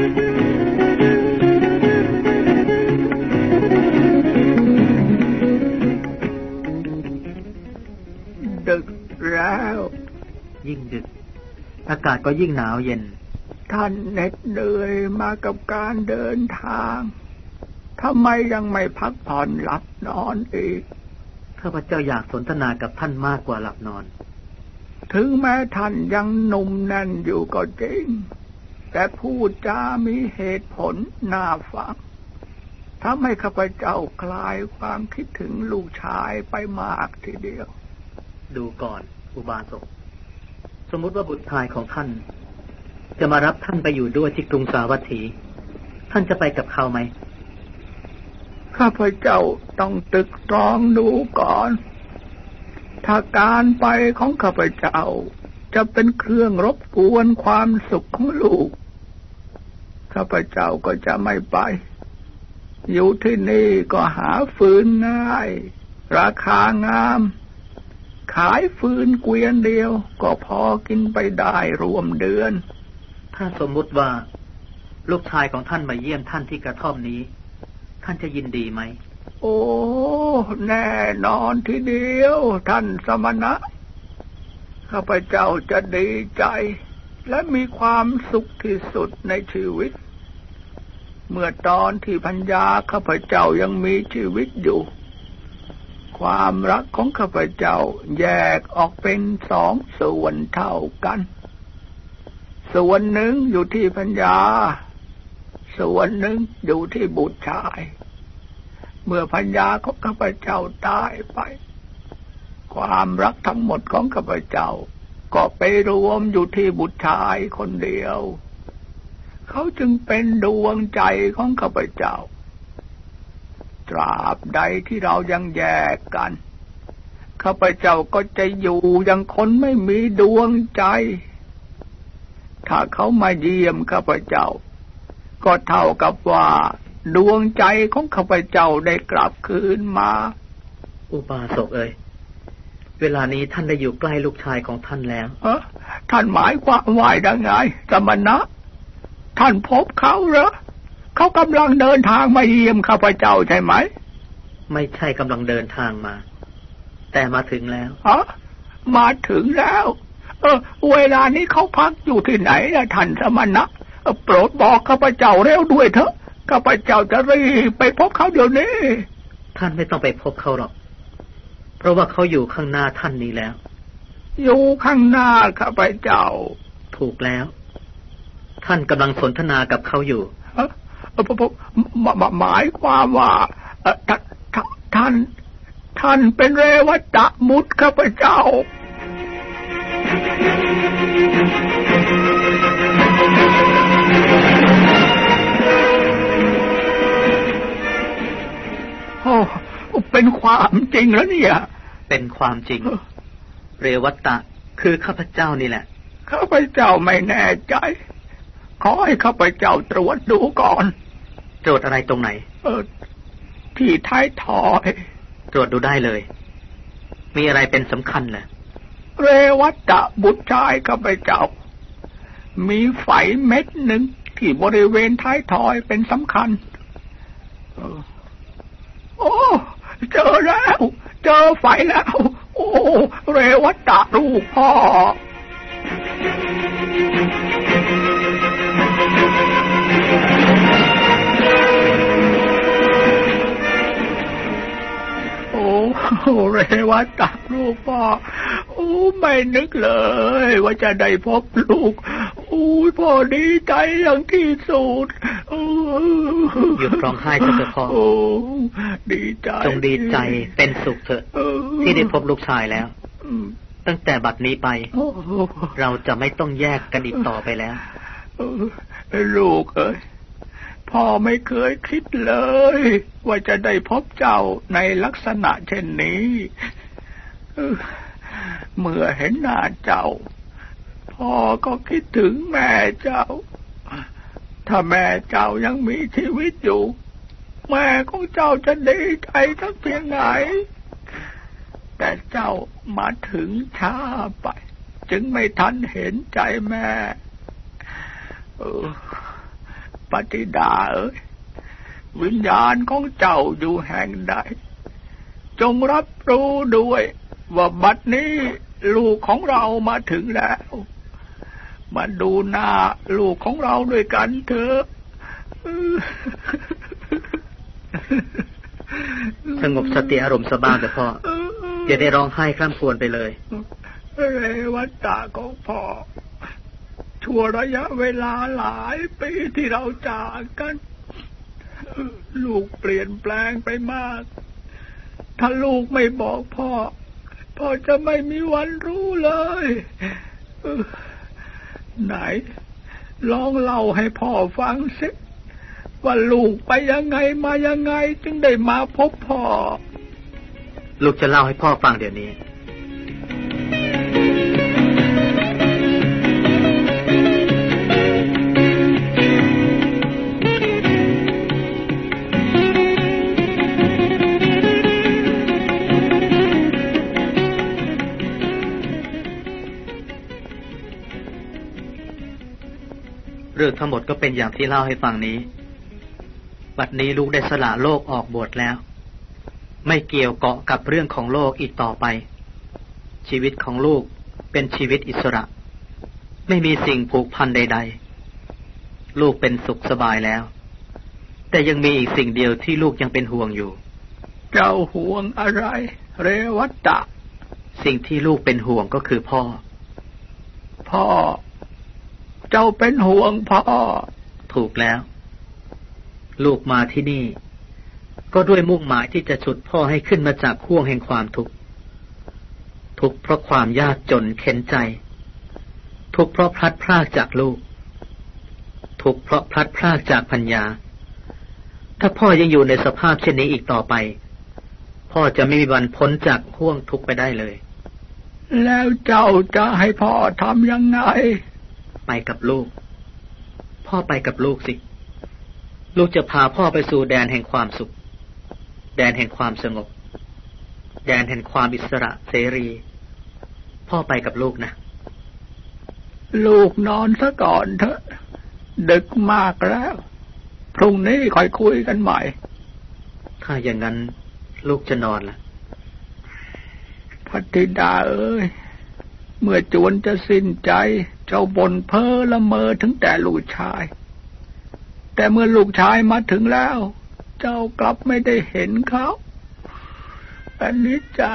ดึกแล้ว ยิ่งดึก อากาศก็ยิ่งหนาวเย็น ท่านเหน็ดเหนื่อยมากับการเดินทางทำไมยังไม่พักผ่อนหลับนอนอีก ข้าพเจ้าอยากสนทนากับท่านมากกว่าหลับนอน ถึงแม้ท่านยังหนุ่มแน่นอยู่ก็จริง แต่พูดจามีเหตุผลน่าฟังทำให้ข้าพเจ้าคลายความคิดถึงลูกชายไปมากทีเดียว ดูก่อนอุบาสก สมมุติว่าบุตรชายของท่าน จะมารับท่านไปอยู่ด้วยที่กรุงสาวัตถี ท่านจะไปกับเขาไหม ข้าพเจ้าต้องตึกตรองดูก่อน ถ้าการไปของข้าพเจ้า จะเป็นเครื่องรบกวนความสุขของลูกข้าพเจ้าก็จะไม่ไป อยู่ที่นี่ก็หาฟืนง่าย ราคางาม ขายฟืนเกวียนเดียว ก็พอกินไปได้รวมเดือน ถ้าสมมุติว่า ลูกชายของท่านมาเยี่ยมท่านที่กระท่อมนี้ ท่านจะยินดีไหม โอ้ แน่นอนทีเดียว ท่านสมณะ ข้าพเจ้าจะดีใจ และมีความสุขที่สุดในชีวิต เมื่อตอนที่พัญญาข้าพเจ้ายังมีชีวิตอยู่ ความรักของข้าพเจ้าแยกออกเป็นสองส่วนเท่ากัน ส่วนหนึ่งอยู่ที่พัญญา ส่วนหนึ่งอยู่ที่บุตรชาย เมื่อพัญญาของข้าพเจ้าตายไป ความรักทั้งหมดของข้าพเจ้า ก็ไปรวมอยู่ที่บุตรชายคนเดียว เขาจึงเป็นดวงใจของข้าพเจ้า ตราบใดที่เรายังแยกกัน ข้าพเจ้าก็จะอยู่อย่างคนไม่มีดวงใจ ถ้าเขามาเยี่ยมข้าพเจ้า ก็เท่ากับว่าดวงใจของข้าพเจ้าได้กลับคืนมา อุบาสกเอ่ย เวลานี้ท่านได้อยู่ใกล้ลูกชายของท่านแล้วเออท่านหมายความว่ายังไงสมณะ ท่านพบเขาเหรอเขากำลังเดินทางมาเยี่ยมข้าพเจ้าใช่ไหม ไม่ใช่กำลังเดินทางมา แต่มาถึงแล้วฮะมาถึงแล้ว เออ เวลานี้เขาพักอยู่ที่ไหนนะท่านสมณะเออโปรดบอกข้าพเจ้าเร็วด้วยเถอะข้าพเจ้าจะรีบไปพบเขาเดี๋ยวนี้ ท่านไม่ต้องไปพบเขาหรอก เพราะว่าเขาอยู่ข้างหน้าท่านนี้แล้ว อยู่ข้างหน้าข้าพเจ้า ถูกแล้ว ท่านกำลังสนทนากับเขาอยู่เอ่อเอ่อผมหมหมหมายความว่าเอ่อท่านท่านท่านเป็นเรวัตมุตข้าพเจ้าโอ้ เป็นความจริงแล้วเนี่ย เป็นความจริง เรวัตตะ คือข้าพเจ้านี่แหละข้าพเจ้าไม่แน่ใจ ขอให้ข้าพเจ้าตรวจดูก่อนตรวจอะไรตรงไหน เออ ที่ท้ายถอย ตรวจดูได้เลย มีอะไรเป็นสำคัญเหรอเรวัตะบุตรชายข้าพเจ้า มีไฝเม็ดหนึ่งที่บริเวณท้ายทอยเป็นสำคัญเออโอ้ เจอแล้ว เจอไฝแล้ว โอ้ เรวัตะลูกพ่อโอ้เรวัตตะลูกพ่อ โอ้ ไม่นึกเลย ว่าจะได้พบลูก อ้ยพ่อดีใจอย่างที่สุดโอ้หยุดร้องไห้เถอะพ่อโอ้ดีใจจงดีใจเป็นสุขเถอะเออที่ได้พบลูกชายแล้วอืมตั้งแต่บัดนี้ไปโอ้เราจะไม่ต้องแยกกันอีกต่อไปแล้วเออลูกเอ้ยพ่อไม่เคยคิดเลย ว่าจะได้พบเจ้าในลักษณะเช่นนี้เออเมื่อเห็นหน้าเจ้า พ่อก็คิดถึงแม่เจ้า ถ้าแม่เจ้ายังมีชีวิตอยู่ แม่ของเจ้าจะดีใจสักเพียงไหน แต่เจ้ามาถึงช้าไป จึงไม่ทันเห็นใจแม่ออปฏิดาเอ้ยวิญญาณของเจ้าอยู่แห่งใด จงรับรู้ด้วยว่าบัดนี้ลูกของเรามาถึงแล้ว มาดูหน้าลูกของเราด้วยกันเถอะสงบสติอารมณ์สบายแต่พ่ออย่าได้ร้องไห้คร่ำครวญไปเลยเรวัตตาของพ่อชั่วระยะเวลาหลายปีที่เราจากกัน ลูกเปลี่ยนแปลงไปมาก ถ้าลูกไม่บอกพ่อ พ่อจะไม่มีวันรู้เลย ไหนลองเล่าให้พ่อฟังสิว่าลูกไปยังไงมายังไง จึงได้มาพบพ่อ ลูกจะเล่าให้พ่อฟังเดี๋ยวนี้ เรื่องทั้งหมดก็เป็นอย่างที่เล่าให้ฟังนี้ บัดนี้ลูกได้สละโลกออกบวชแล้ว ไม่เกี่ยวเกาะกับเรื่องของโลกอีกต่อไป ชีวิตของลูกเป็นชีวิตอิสระ ไม่มีสิ่งผูกพันใด ๆ ลูกเป็นสุขสบายแล้ว แต่ยังมีอีกสิ่งเดียวที่ลูกยังเป็นห่วงอยู่ เจ้าห่วงอะไร เรวัตตะ สิ่งที่ลูกเป็นห่วงก็คือพ่อ พ่อ เจ้าเป็นห่วงพ่อ ถูกแล้ว ลูกมาที่นี่ ก็ด้วยมุ่งหมายที่จะฉุดพ่อให้ขึ้นมาจากข่วงแห่งความทุกข์ ทุกเพราะความยากจนเข็นใจ ทุกเพราะพลัดพรากจากลูก ทุกเพราะพลัดพรากจากพัญญา ถ้าพ่อยังอยู่ในสภาพเช่นนี้อีกต่อไป พ่อจะไม่มีวันพ้นจากข่วงทุกไปได้เลยแล้วเจ้าจะให้พ่อทำยังไง ไปกับลูก พ่อไปกับลูกสิ ลูกจะพาพ่อไปสู่แดนแห่งความสุข แดนแห่งความสงบ แดนแห่งความอิสระเสรี พ่อไปกับลูกนะ ลูกนอนซะก่อนเถอะ ดึกมากแล้ว พรุ่งนี้ค่อยคุยกันใหม่ ถ้าอย่างนั้นลูกจะนอนล่ะพัติดาเอ้ย เมื่อจวนจะสิ้นใจ เจ้าบ่นเพ้อละเมอถึงแต่ลูกชาย แต่เมื่อลูกชายมาถึงแล้ว เจ้ากลับไม่ได้เห็นเขาอันนี้จ้า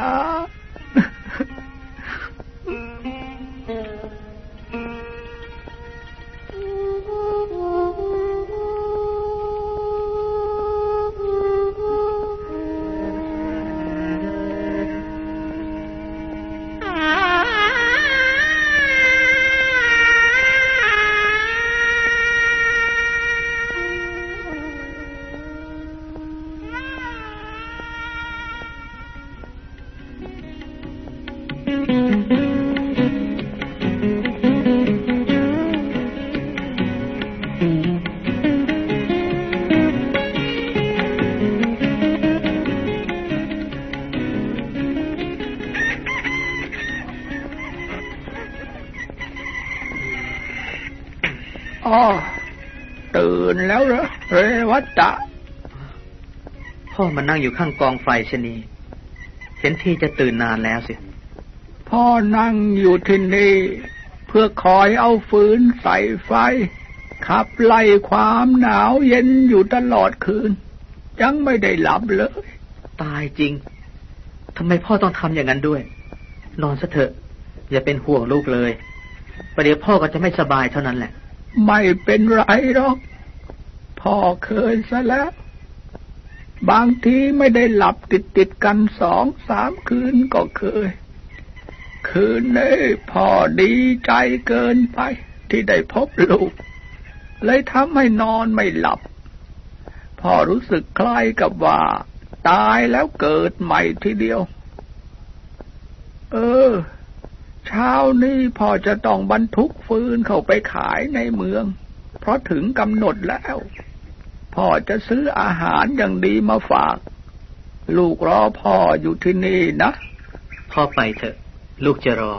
วัตตะพ่อมานั่งอยู่ข้างกองไฟชนี เห็นที่จะตื่นนานแล้วสิ พ่อนั่งอยู่ที่นี่ เพื่อคอยเอาฟืนใส่ไฟ ขับไล่ความหนาวเย็นอยู่ตลอดคืน ยังไม่ได้หลับเลย ตายจริงทำไมพ่อต้องทำอย่างนั้นด้วย นอนซะเถอะ อย่าเป็นห่วงลูกเลยประเดี๋ยวพ่อก็จะไม่สบายเท่านั้นแหละ ไม่เป็นไรหรอก พ่อเคยซะแล้ว บางทีไม่ได้หลับติดติดกันสองสามคืนก็เคย คืนนี้พ่อดีใจเกินไป ที่ได้พบลูก เลยทำให้นอนไม่หลับ พ่อรู้สึกคล้ายกับว่า ตายแล้วเกิดใหม่ทีเดียว เออเช้านี้พ่อจะต้องบรรทุกฟืนเข้าไปขายในเมือง เพราะถึงกำหนดแล้ว พ่อจะซื้ออาหารอย่างดีมาฝาก ลูกรอพ่ออยู่ที่นี่นะ พ่อไปเถอะ ลูกจะรอ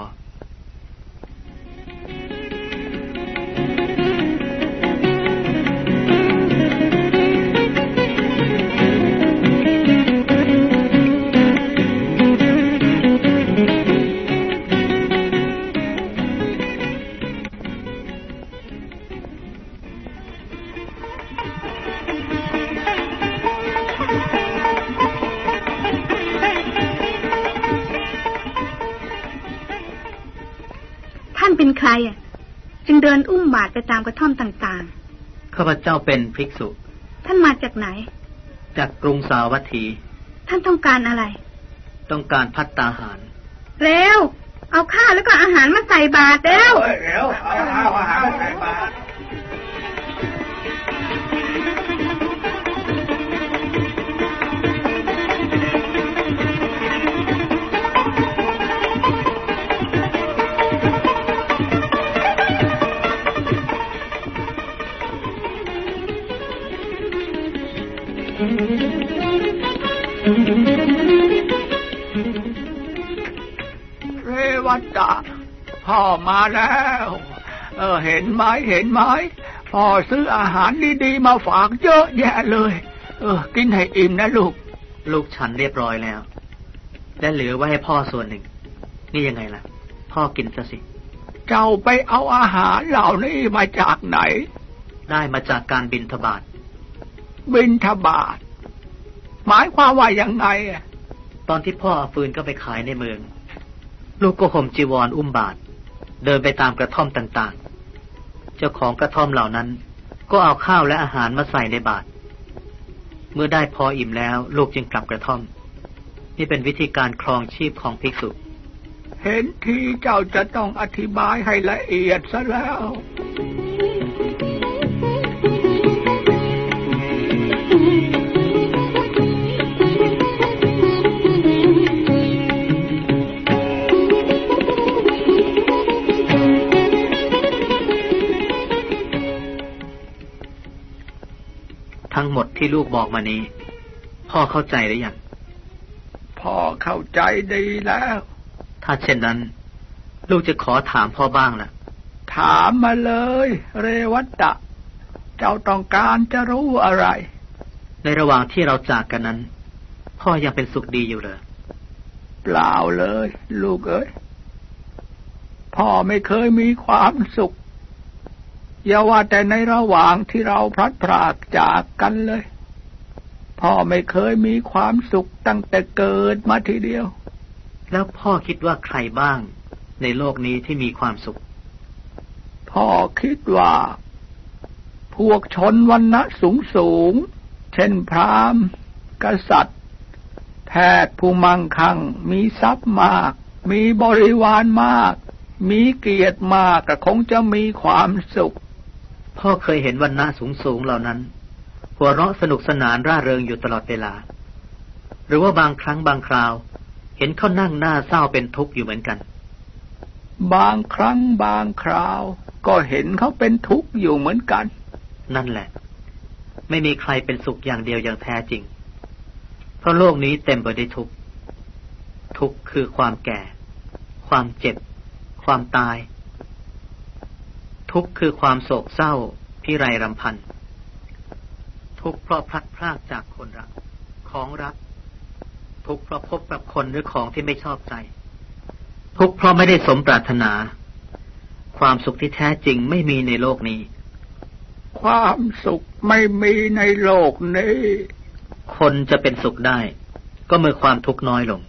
รอะ จึงเดินอุ้มบาตรไปตามกระท่อมต่างๆ ข้าพเจ้าเป็นภิกษุ ท่านมาจากไหน จากกรุงสาวัตถี ท่านต้องการอะไร ต้องการพัตตาหาร เร็ว เอาข้าวแล้วก็อาหารมาใส่บาตรเร็ว เร็วเอาข้าวอาหารมาใส่บาตรเร วัตตาพ่อมาแล้ว เออ เห็นไหมเห็นไหมพ่อซื้ออาหารดีๆมาฝากเยอะแยะเลย เออ กินให้อิ่มนะลูก ลูกฉันเรียบร้อยแล้ว และเหลือไว้ให้พ่อส่วนหนึ่ง นี่ยังไงล่ะ พ่อกินซะสิ เจ้าไปเอาอาหารเหล่านี้มาจากไหน ได้มาจากการบินทบาท บินทบาท หมายความว่ายังไงอะตอนที่พ่อเอาฟืนก็ไปขายในเมือง ลูกก็ห่มจีวรอุ้มบาทเดินไปตามกระท่อมต่างๆ เจ้าของกระท่อมเหล่านั้น ก็เอาข้าวและอาหารมาใส่ในบาทเมื่อได้พออิ่มแล้ว ลูกจึงกลับกระท่อม นี่เป็นวิธีการครองชีพของภิกษุ เห็นทีเจ้าจะต้องอธิบายให้ละเอียดซะแล้ว หมดที่ลูกบอกมานี้ พ่อเข้าใจหรือยังพ่อเข้าใจดีแล้ว ถ้าเช่นนั้น ลูกจะขอถามพ่อบ้างล่ะ ถามมาเลย เรวัตตะเจ้าต้องการจะรู้อะไร ในระหว่างที่เราจากกันนั้น พ่อยังเป็นสุขดีอยู่เลยเปล่าเลย ลูกเอ้ยพ่อไม่เคยมีความสุข อย่าว่าแต่ในระหว่างที่เราพลัดพรากจากกันเลย พ่อไม่เคยมีความสุขตั้งแต่เกิดมาทีเดียว แล้วพ่อคิดว่าใครบ้าง ในโลกนี้ที่มีความสุข พ่อคิดว่า พวกชนวันณะสูงสูง เช่นพราหมณ์ กษัตริย์ แพทย์ผู้มั่งคั่ง มีทรัพย์มาก มีบริวารมากมีเกียรติมากก็คงจะมีความสุข พ่อเคยเห็นวันณะสูงสูงเหล่านั้น หัวเราะสนุกสนานร่าเริงอยู่ตลอดเวลา หรือว่าบางครั้งบางคราว เห็นเขานั่งหน้าเศร้าเป็นทุกข์อยู่เหมือนกัน บางครั้งบางคราว ก็เห็นเขาเป็นทุกข์อยู่เหมือนกัน นั่นแหละ ไม่มีใครเป็นสุขอย่างเดียวอย่างแท้จริง เพราะโลกนี้เต็มไปด้วยทุกข์ทุกข์คือความแก่ ความเจ็บ ความตาย ทุกข์คือความโศกเศร้าพิไรรำพัน ทุกข์เพราะพลัดพรากจากคนรัก ของรัก ทุกข์เพราะพบกับคนหรือของที่ไม่ชอบใจ ทุกข์เพราะไม่ได้สมปรารถนา ความสุขที่แท้จริงไม่มีในโลกนี้ ความสุขไม่มีในโลกนี้ คนจะเป็นสุขได้ ก็เมื่อความทุกข์น้อยลง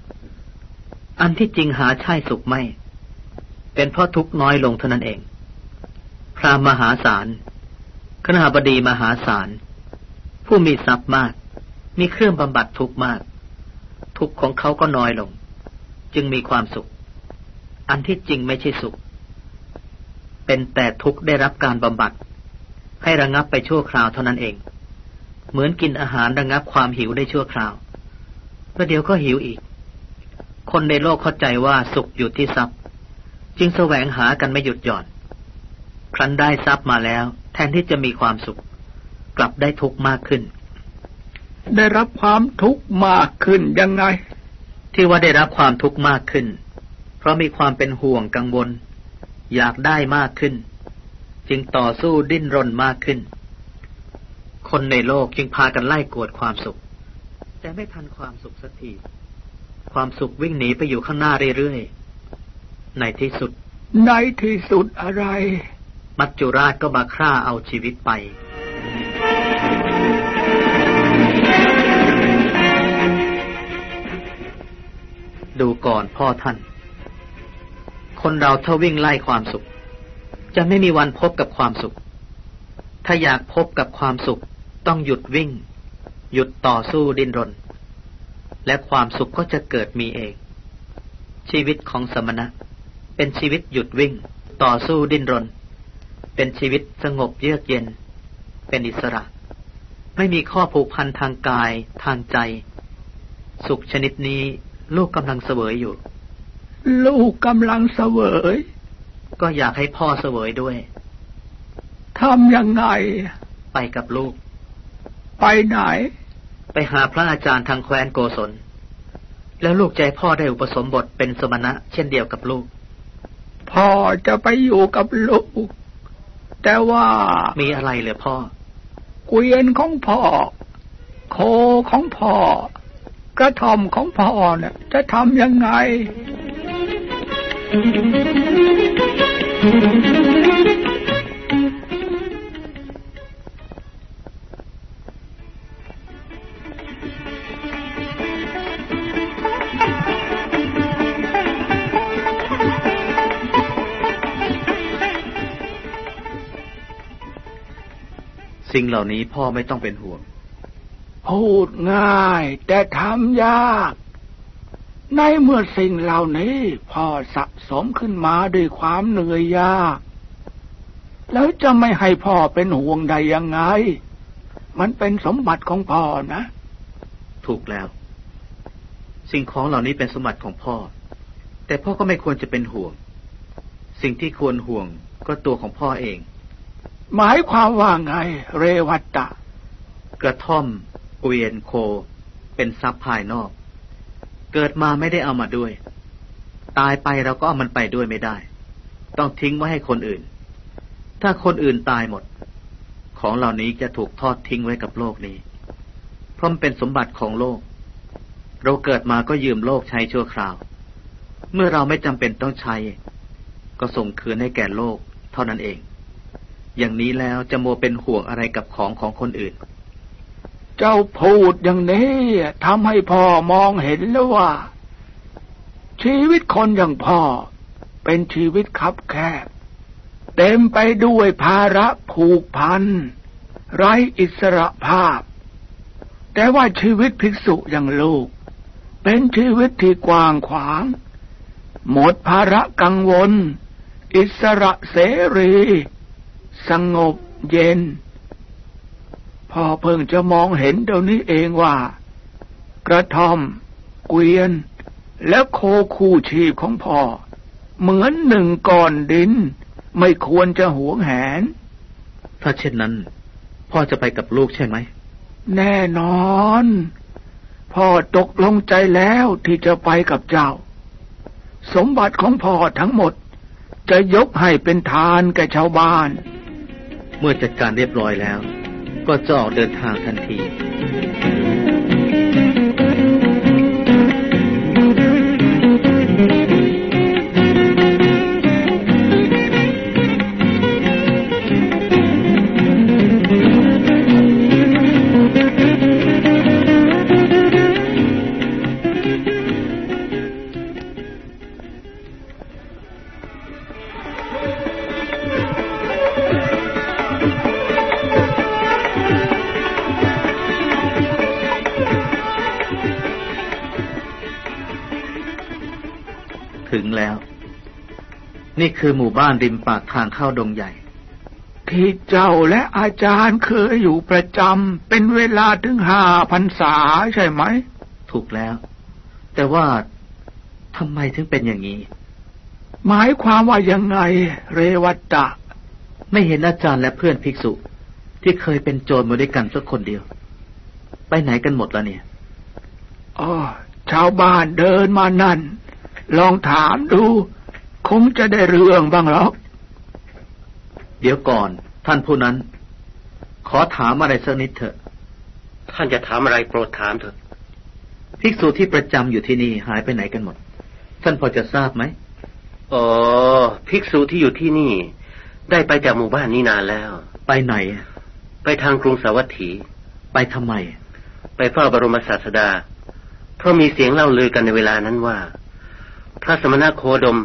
อันที่จริงหาใช่สุขไม่ เป็นเพราะทุกข์น้อยลงเท่านั้นเอง พระมหาศาลขณาบดีมหาศาล ผู้มีทรัพย์มาก มีเครื่องบำบัดทุกข์มาก ทุกข์ของเขาก็น้อยลง จึงมีความสุข อันที่จริงไม่ใช่สุข เป็นแต่ทุกข์ได้รับการบำบัด ให้ระงับไปชั่วคราวเท่านั้นเอง เหมือนกินอาหารระงับความหิวได้ชั่วคราวแล้วเดี๋ยวก็หิวอีก คนในโลกเข้าใจว่าสุขอยู่ที่ทรัพย์ จึงแสวงหากันไม่หยุดหย่อน ครั้นได้ทรัพย์มาแล้ว แทนที่จะมีความสุข กลับได้ทุกข์มากขึ้น ได้รับความทุกข์มากขึ้นยังไง ที่ว่าได้รับความทุกข์มากขึ้น เพราะมีความเป็นห่วงกังวล อยากได้มากขึ้น จึงต่อสู้ดิ้นรนมากขึ้น คนในโลกจึงพากันไล่กวดความสุข แต่ไม่ทันความสุขสักทีความสุขวิ่งหนีไปอยู่ข้างหน้าเรื่อยๆในที่สุด ในที่สุดอะไร มัจจุราชก็มาฆ่าเอาชีวิตไป ดูก่อนพ่อท่าน คนเราถ้าวิ่งไล่ความสุข จะไม่มีวันพบกับความสุข ถ้าอยากพบกับความสุข ต้องหยุดวิ่ง หยุดต่อสู้ดิ้นรน และความสุขก็จะเกิดมีเอง ชีวิตของสมณะ เป็นชีวิตหยุดวิ่ง ต่อสู้ดิ้นรน เป็นชีวิตสงบเยือกเย็น เป็นอิสระ ไม่มีข้อผูกพันทางกายทางใจ สุขชนิดนี้ลูกกำลังเสวยอยู่ ลูกกำลังเสวย ก็อยากให้พ่อเสวยด้วยทำยังไง ไปกับลูก ไปไหน ไปหาพระอาจารย์ทางแคว้นโกศล แล้วลูกใจพ่อได้อุปสมบทเป็นสมณะ เช่นเดียวกับลูก พ่อจะไปอยู่กับลูก แต่ว่ามีอะไรเหรือพ่อเกวียนของพ่อ โคของพ่อ กระทอมของพ่อเนี่ยจะทำยังไง สิ่งเหล่านี้พ่อไม่ต้องเป็นห่วง พูดง่าย แต่ทำยาก ในเมื่อสิ่งเหล่านี้ พ่อสะสมขึ้นมาด้วยความเหนื่อยยาก แล้วจะไม่ให้พ่อเป็นห่วงได้ยังไง มันเป็นสมบัติของพ่อนะ ถูกแล้ว สิ่งของเหล่านี้เป็นสมบัติของพ่อ แต่พ่อก็ไม่ควรจะเป็นห่วง สิ่งที่ควรห่วงก็ตัวของพ่อเอง หมายความว่าไง เรวัตตะ กระท่อม เกวียนโค เป็นทรัพย์ภายนอก เกิดมาไม่ได้เอามาด้วย ตายไปเราก็เอามันไปด้วยไม่ได้ ต้องทิ้งไว้ให้คนอื่น ถ้าคนอื่นตายหมด ของเหล่านี้จะถูกทอดทิ้งไว้กับโลกนี้ เพราะมันเป็นสมบัติของโลก เราเกิดมาก็ยืมโลกใช้ชั่วคราว เมื่อเราไม่จำเป็นต้องใช้ ก็ส่งคืนให้แก่โลก เท่านั้นเอง อย่างนี้แล้วจะโมเป็นห่วงอะไรกับของของคนอื่น เจ้าพูดอย่างนี้ทำให้พ่อมองเห็นแล้วว่า ชีวิตคนอย่างพ่อ เป็นชีวิตคับแคบ เต็มไปด้วยภาระผูกพัน ไร้อิสระภาพ แต่ว่าชีวิตภิกษุอย่างลูก เป็นชีวิตที่กว้างขวาง หมดภาระกังวล อิสระเสรี สงบเย็น พ่อเพิ่งจะมองเห็นเดี๋ยวนี้เองว่า กระทอม เกวียน และโคคู่ชีพของพ่อ เหมือนหนึ่งก้อนดิน ไม่ควรจะหวงแหน ถ้าเช่นนั้น พ่อจะไปกับลูกใช่ไหม แน่นอน พ่อตกลงใจแล้วที่จะไปกับเจ้า สมบัติของพ่อทั้งหมดจะยกให้เป็นทานแก่ชาวบ้าน เมื่อจัดการเรียบร้อยแล้ว ก็จะออกเดินทางทันที คือหมู่บ้านริมปากทางเข้าดงใหญ่ ที่เจ้าและอาจารย์เคยอยู่ประจำเป็นเวลาถึงห้าพันษาใช่ไหม ถูกแล้ว แต่ว่าทำไมถึงเป็นอย่างนี้ หมายความว่ายังไง เรวัตตะ ไม่เห็นอาจารย์และเพื่อนภิกษุ ที่เคยเป็นโจรมาด้วยกันสักคนเดียว ไปไหนกันหมดแล้วเนี่ยอ๋อชาวบ้านเดินมานั่น ลองถามดู คงจะได้เรื่องบ้างหรอก เดี๋ยวก่อน ท่านผู้นั้น ขอถามอะไรสักนิดเถอะ ท่านจะถามอะไรโปรดถามเถิดภิกษุที่ประจำอยู่ที่นี่หายไปไหนกันหมด ท่านพอจะทราบไหมอ๋อภิกษุที่อยู่ที่นี่ ได้ไปจากหมู่บ้านนี้นานแล้ว ไปไหน ไปทางกรุงสาวัตถี ไปทำไม ไปเฝ้าบรมศาสดา เพราะมีเสียงเล่าลือกันในเวลานั้นว่า พระสมณโคดม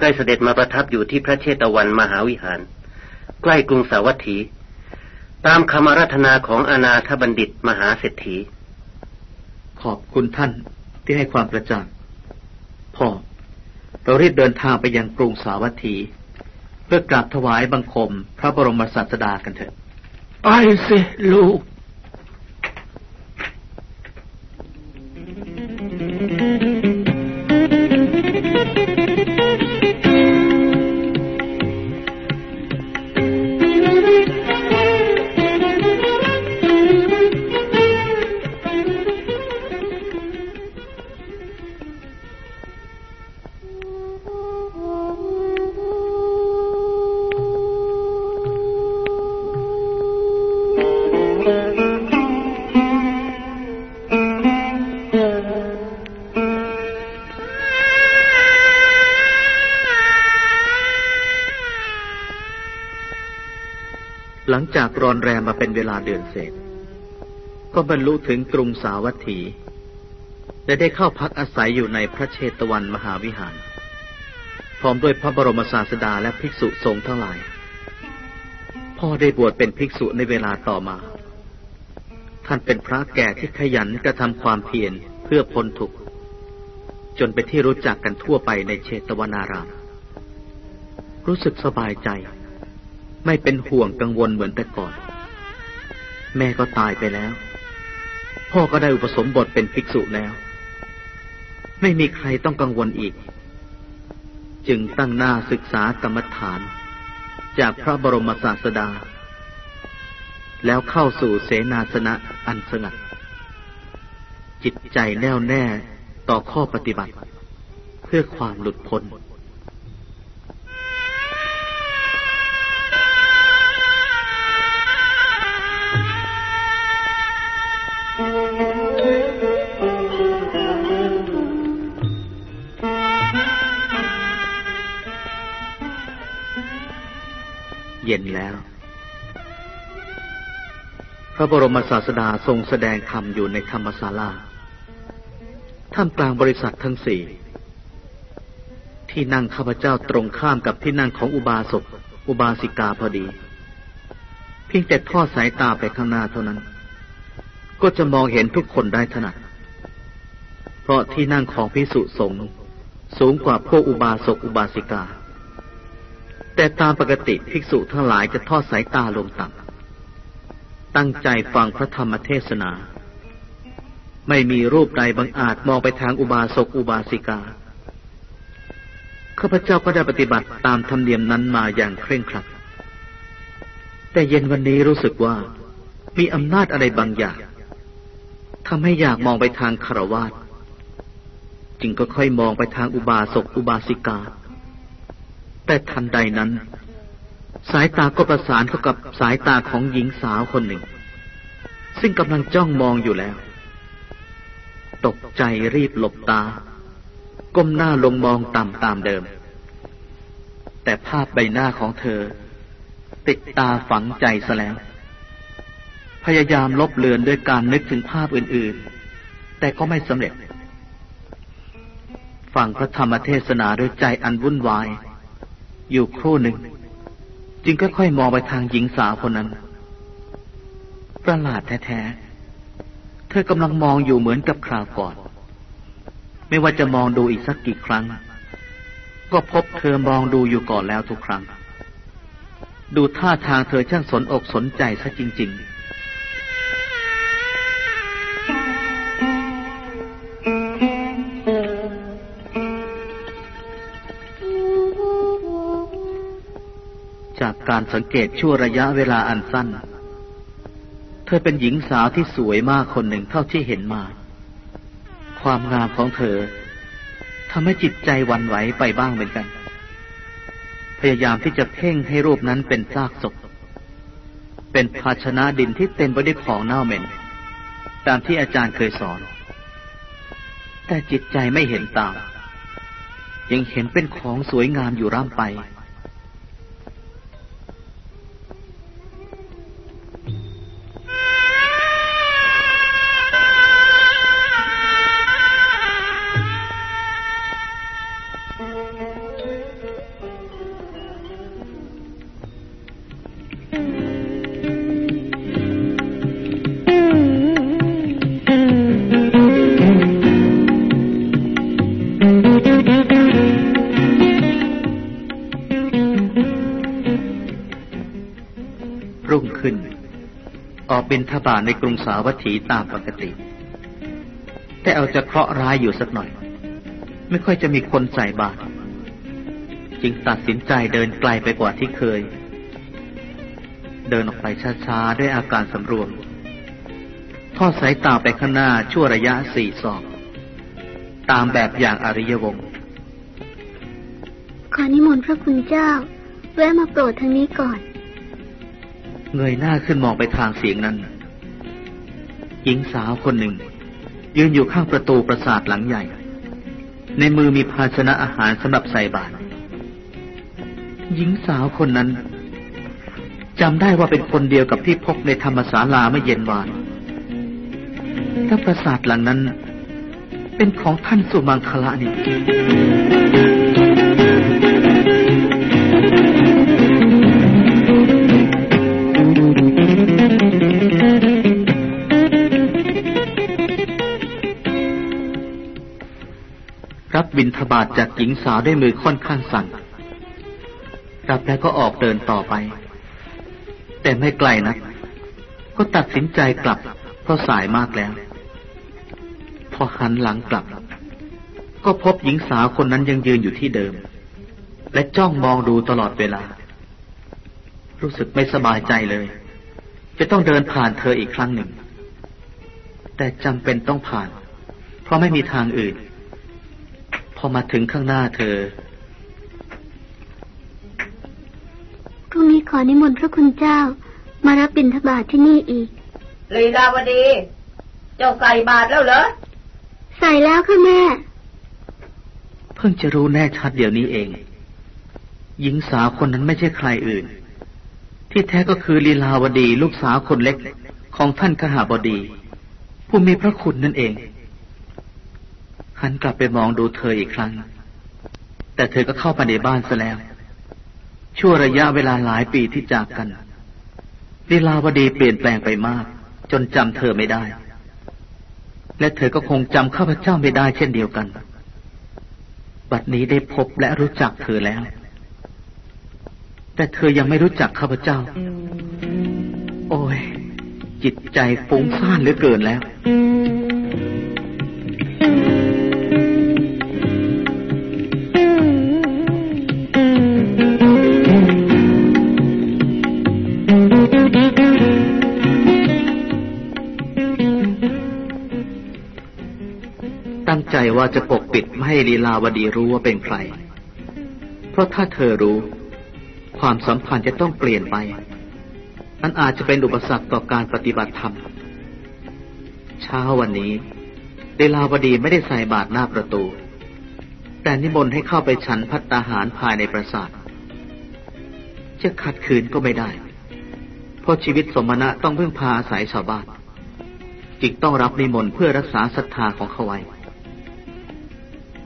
ได้เสด็จมาประทับอยู่ที่พระเชตวันมหาวิหาร ใกล้กรุงสาวัตถี ตามคำอารัธนาของอนาถบัณฑิตมหาเศรษฐี ขอบคุณท่านที่ให้ความกระจ่างพ่อเรารีบเดินทางไปยังกรุงสาวัตถี เพื่อกราบถวายบังคมพระบรมศาสดากันเถิดไปสิลูก จากรอนแรมมาเป็นเวลาเดือนเศษ ก็บรรลุถึงกรุงสาวัตถี และได้เข้าพักอาศัยอยู่ในพระเชตวันมหาวิหาร พร้อมด้วยพระบรมศาสดาและภิกษุสงฆ์ทั้งหลาย พ่อได้บวชเป็นภิกษุในเวลาต่อมา ท่านเป็นพระแก่ที่ขยันกระทำความเพียรเพื่อพ้นทุกข์จนเป็นที่รู้จักกันทั่วไปในเชตวนาราม รู้สึกสบายใจ ไม่เป็นห่วงกังวลเหมือนแต่ก่อน แม่ก็ตายไปแล้ว พ่อก็ได้อุปสมบทเป็นภิกษุแล้ว ไม่มีใครต้องกังวลอีก จึงตั้งหน้าศึกษากรรมฐาน จากพระบรมศาสดา แล้วเข้าสู่เสนาสนะอันสงัด จิตใจแน่วแน่ต่อข้อปฏิบัติ เพื่อความหลุดพ้น เย็นแล้ว พระบรมศาสดาทรงแสดงธรรมอยู่ในธรรมศาลาท่ามกลางบริษัททั้งสี่ ที่นั่งข้าพเจ้าตรงข้ามกับที่นั่งของอุบาสกอุบาสิกาพอดี เพียงแต่ทอดสายตาไปข้างหน้าเท่านั้น ก็จะมองเห็นทุกคนได้ถนัด เพราะที่นั่งของพิสุสงฆ์สูงกว่าพวกอุบาสกอุบาสิกา แต่ตามปกติภิกษุทั้งหลายจะทอดสายตาลงต่ำตั้งใจฟังพระธรรมเทศนา ไม่มีรูปใดบังอาจมองไปทางอุบาสกอุบาสิกาข้าพเจ้าก็ได้ปฏิบัติตามธรรมเนียมนั้นมาอย่างเคร่งครัด แต่เย็นวันนี้รู้สึกว่ามีอำนาจอะไรบางอย่าง ทำให้อยากมองไปทางคารวาสจึงก็ค่อยมองไปทางอุบาสกอุบาสิกา แต่ทันใดนั้น สายตาก็ประสานเข้ากับสายตาของหญิงสาวคนหนึ่ง ซึ่งกำลังจ้องมองอยู่แล้ว ตกใจรีบหลบตา ก้มหน้าลงมองต่ำตามเดิม แต่ภาพใบหน้าของเธอ ติดตาฝังใจซะแล้ว พยายามลบเลือนด้วยการนึกถึงภาพอื่นๆ แต่ก็ไม่สำเร็จ ฟังพระธรรมเทศนาด้วยใจอันวุ่นวาย อยู่ครู่หนึ่ง จึงค่อยๆมองไปทางหญิงสาวคนนั้น ประหลาดแท้ๆ เธอกำลังมองอยู่เหมือนกับคราวก่อน ไม่ว่าจะมองดูอีกสักกี่ครั้ง ก็พบเธอมองดูอยู่ก่อนแล้วทุกครั้ง ดูท่าทางเธอช่างสนอกสนใจซะจริง ๆ การสังเกตชั่วระยะเวลาอันสั้น เธอเป็นหญิงสาวที่สวยมากคนหนึ่งเท่าที่เห็นมา ความงามของเธอทำให้จิตใจวันไหวไปบ้างเหมือนกัน พยายามที่จะเพ่งให้รูปนั้นเป็นซากศพ เป็นภาชนะดินที่เต็มไปด้วยของเน่าเหม็น ตามที่อาจารย์เคยสอน แต่จิตใจไม่เห็นตาม ยังเห็นเป็นของสวยงามอยู่ร่ำไป บินทบาทในกรุงสาวัตถีตามปกติ แต่เอาจะเคราะห์ร้ายอยู่สักหน่อย ไม่ค่อยจะมีคนใส่บาตรจึงตัดสินใจเดินไกลไปกว่าที่เคย เดินออกไปช้าๆ ด้วยอาการสำรวม ทอดสายตาไปข้างหน้าชั่วระยะสี่ศอกตามแบบอย่างอริยวงศ์ขอนิมนต์พระคุณเจ้า แวะมาโปรดทางนี้ก่อน เงยหน้าขึ้นมองไปทางเสียงนั้น หญิงสาวคนหนึ่ง ยืนอยู่ข้างประตูปราสาทหลังใหญ่ ในมือมีภาชนะอาหารสำหรับใส่บาตรหญิงสาวคนนั้นจำได้ว่าเป็นคนเดียวกับที่พบในธรรมศาลาเมื่อเย็นวานถ้าปราสาทหลังนั้น เป็นของท่านสุมังคละนี่ บินทบาทจากหญิงสาวด้วยมือค่อนข้างสั่นรับแล้วก็ออกเดินต่อไป แต่ไม่ไกลนะก็ตัดสินใจกลับ เพราะสายมากแล้ว พอหันหลังกลับ ก็พบหญิงสาวคนนั้นยังยืนอยู่ที่เดิม และจ้องมองดูตลอดเวลา รู้สึกไม่สบายใจเลย จะต้องเดินผ่านเธออีกครั้งหนึ่ง แต่จำเป็นต้องผ่าน เพราะไม่มีทางอื่น พอมาถึงข้างหน้าเธอ พรุ่งนี้ขอนิมนต์พระคุณเจ้า มารับบิณฑบาตทที่นี่อีก ลีลาวดี เจ้าใส่บาตรแล้วเหรอ ใส่แล้วค่ะแม่ เพิ่งจะรู้แน่ชัดเดี๋ยวนี้เอง หญิงสาวคนนั้นไม่ใช่ใครอื่น ที่แท้ก็คือลีลาวดีลูกสาวคนเล็กของท่านคหบดี ผู้มีพระคุณนั่นเอง หันกลับไปมองดูเธออีกครั้ง แต่เธอก็เข้าไปในบ้านซะแล้ว ชั่วระยะเวลาหลายปีที่จากกันลีลาวดีเปลี่ยนแปลงไปมาก จนจำเธอไม่ได้ และเธอก็คงจำข้าพเจ้าไม่ได้เช่นเดียวกัน บัดนี้ได้พบและรู้จักเธอแล้ว แต่เธอยังไม่รู้จักข้าพเจ้า โอ้ยจิตใจฟุ้งซ่านเหลือเกินแล้ว ว่าจะปกปิดไม่ให้ลีลาวดีรู้ว่าเป็นใคร เพราะถ้าเธอรู้ ความสัมพันธ์จะต้องเปลี่ยนไปอันอาจจะเป็นอุปสรรคต่อการปฏิบัติธรรม เช้าวันนี้ลีลาวดีไม่ได้ใส่บาตรหน้าประตู แต่นิมนต์ให้เข้าไปฉันพัตตาหารภายในปราสาท จะขัดขืนก็ไม่ได้ เพราะชีวิตสมณะต้องพึ่งพาอาศัยชาวบ้านจึงต้องรับนิมนต์เพื่อรักษาศรัทธาของเขาไว้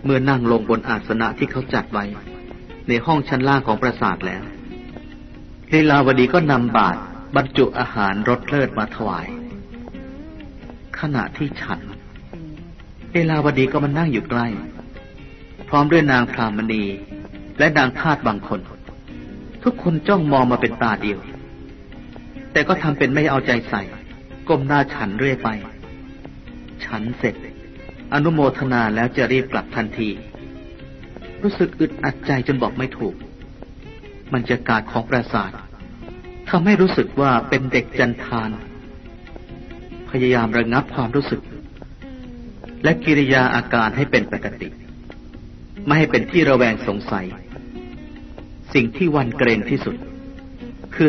เมื่อนั่งลงบนอาสนะที่เขาจัดไว้ ในห้องชั้นล่างของปราสาทแล้วลีลาวดีก็นำบาตรบรรจุอาหารรสเลิศมาถวาย ขณะที่ฉันลีลาวดีก็มานั่งอยู่ใกล้ พร้อมด้วยนางพรามณี และนางทาสบางคน ทุกคนจ้องมองมาเป็นตาเดียว แต่ก็ทำเป็นไม่เอาใจใส่ก้มหน้าฉันเรื่อยไป ฉันเสร็จ อนุโมทนาแล้วจะรีบกลับทันที รู้สึกอึดอัดใจจนบอกไม่ถูกมันจะกาดของปราสาททำให้รู้สึกว่าเป็นเด็กจันทาน พยายามระงับความรู้สึก และกิริยาอาการให้เป็นปกติ ไม่ให้เป็นที่ระแวงสงสัย สิ่งที่วันเกรงที่สุด คือ